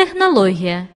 tecnologia.